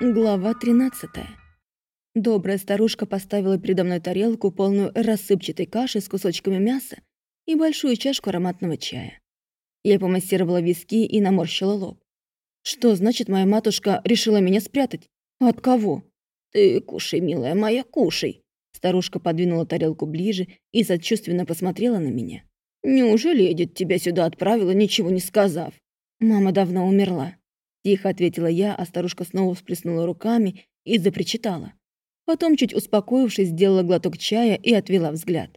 Глава 13. Добрая старушка поставила передо мной тарелку, полную рассыпчатой каши с кусочками мяса и большую чашку ароматного чая. Я помассировала виски и наморщила лоб. Что значит, моя матушка решила меня спрятать? От кого? Ты кушай, милая моя, кушай. Старушка подвинула тарелку ближе и сочувственно посмотрела на меня. Неужели Эдит тебя сюда отправила, ничего не сказав? Мама давно умерла. Тихо ответила я, а старушка снова всплеснула руками и запричитала. Потом, чуть успокоившись, сделала глоток чая и отвела взгляд.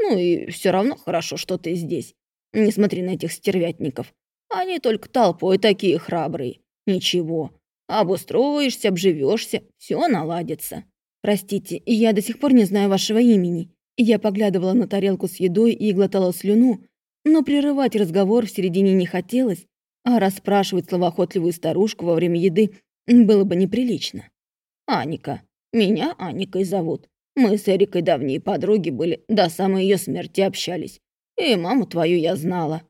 «Ну и все равно хорошо, что ты здесь. Не смотри на этих стервятников. Они только толпой такие храбрые. Ничего. Обустроишься, обживешься, все наладится. Простите, я до сих пор не знаю вашего имени. Я поглядывала на тарелку с едой и глотала слюну, но прерывать разговор в середине не хотелось, а расспрашивать словоохотливую старушку во время еды было бы неприлично. «Аника. Меня Аникой зовут. Мы с Эрикой давние подруги были, до самой ее смерти общались. И маму твою я знала».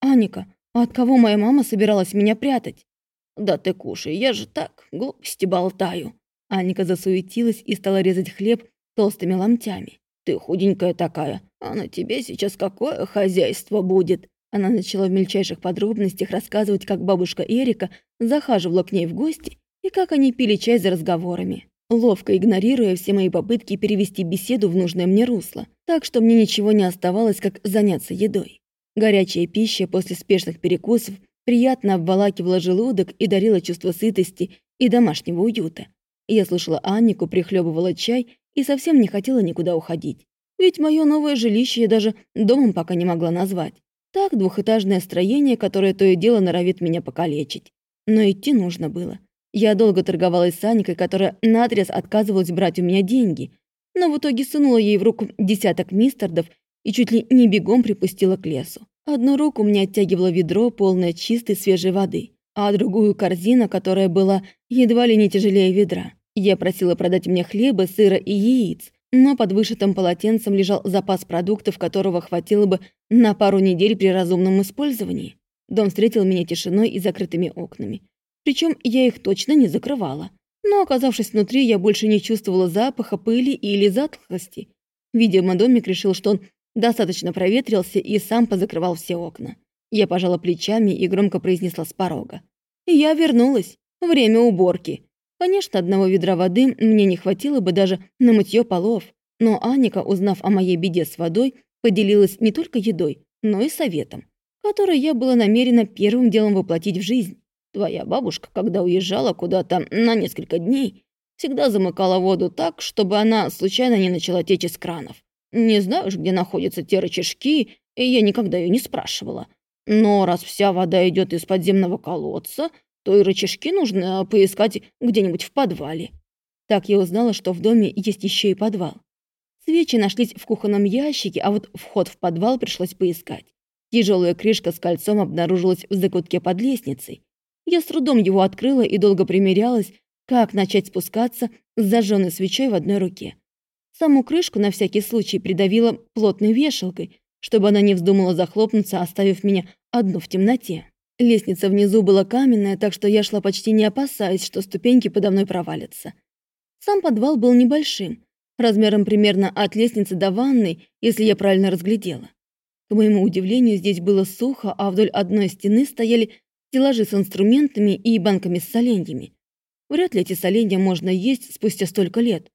«Аника, а от кого моя мама собиралась меня прятать?» «Да ты кушай, я же так, глупости болтаю». Аника засуетилась и стала резать хлеб толстыми ломтями. «Ты худенькая такая, а на тебе сейчас какое хозяйство будет?» Она начала в мельчайших подробностях рассказывать, как бабушка Эрика захаживала к ней в гости и как они пили чай за разговорами, ловко игнорируя все мои попытки перевести беседу в нужное мне русло, так что мне ничего не оставалось, как заняться едой. Горячая пища после спешных перекусов приятно обволакивала желудок и дарила чувство сытости и домашнего уюта. Я слушала Аннику, прихлебывала чай и совсем не хотела никуда уходить. Ведь мое новое жилище я даже домом пока не могла назвать. Так, двухэтажное строение, которое то и дело норовит меня покалечить. Но идти нужно было. Я долго торговалась с Аникой, которая наотрез отказывалась брать у меня деньги, но в итоге сунула ей в руку десяток мистердов и чуть ли не бегом припустила к лесу. Одну руку мне оттягивало ведро, полное чистой свежей воды, а другую — корзина, которая была едва ли не тяжелее ведра. Я просила продать мне хлеба, сыра и яиц, но под вышитым полотенцем лежал запас продуктов, которого хватило бы на пару недель при разумном использовании. Дом встретил меня тишиной и закрытыми окнами. Причем я их точно не закрывала. Но, оказавшись внутри, я больше не чувствовала запаха, пыли или затхлости. Видимо, домик решил, что он достаточно проветрился и сам позакрывал все окна. Я пожала плечами и громко произнесла с порога. «Я вернулась. Время уборки. Конечно, одного ведра воды мне не хватило бы даже на мытье полов, но Аника, узнав о моей беде с водой, поделилась не только едой, но и советом, который я была намерена первым делом воплотить в жизнь. Твоя бабушка, когда уезжала куда-то на несколько дней, всегда замыкала воду так, чтобы она случайно не начала течь из кранов. Не знаешь, где находятся те рычажки, и я никогда ее не спрашивала. Но раз вся вода идет из подземного колодца, то и рычажки нужно поискать где-нибудь в подвале. Так я узнала, что в доме есть еще и подвал. Свечи нашлись в кухонном ящике, а вот вход в подвал пришлось поискать. Тяжелая крышка с кольцом обнаружилась в закутке под лестницей. Я с трудом его открыла и долго примерялась, как начать спускаться с зажженной свечой в одной руке. Саму крышку на всякий случай придавила плотной вешалкой, чтобы она не вздумала захлопнуться, оставив меня одну в темноте. Лестница внизу была каменная, так что я шла почти не опасаясь, что ступеньки подо мной провалятся. Сам подвал был небольшим, размером примерно от лестницы до ванной, если я правильно разглядела. К моему удивлению, здесь было сухо, а вдоль одной стены стояли стеллажи с инструментами и банками с соленьями. Вряд ли эти соленья можно есть спустя столько лет.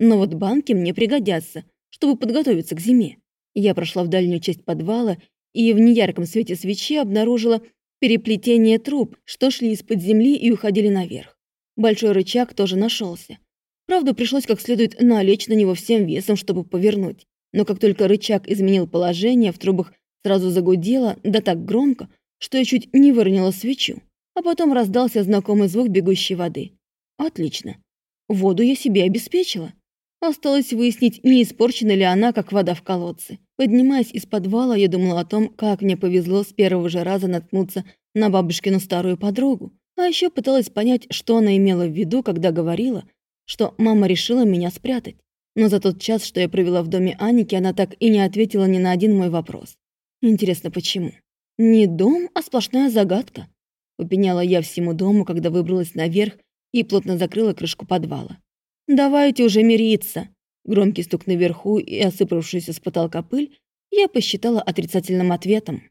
Но вот банки мне пригодятся, чтобы подготовиться к зиме. Я прошла в дальнюю часть подвала и в неярком свете свечи обнаружила переплетение труб, что шли из-под земли и уходили наверх. Большой рычаг тоже нашелся. Правда, пришлось как следует налечь на него всем весом, чтобы повернуть. Но как только рычаг изменил положение, в трубах сразу загудело, да так громко, что я чуть не выронила свечу. А потом раздался знакомый звук бегущей воды. Отлично. Воду я себе обеспечила. Осталось выяснить, не испорчена ли она, как вода в колодце. Поднимаясь из подвала, я думала о том, как мне повезло с первого же раза наткнуться на бабушкину старую подругу. А еще пыталась понять, что она имела в виду, когда говорила, что мама решила меня спрятать. Но за тот час, что я провела в доме Аники, она так и не ответила ни на один мой вопрос. Интересно, почему? Не дом, а сплошная загадка. Упеняла я всему дому, когда выбралась наверх и плотно закрыла крышку подвала. «Давайте уже мириться!» Громкий стук наверху и осыпавшуюся с потолка пыль я посчитала отрицательным ответом.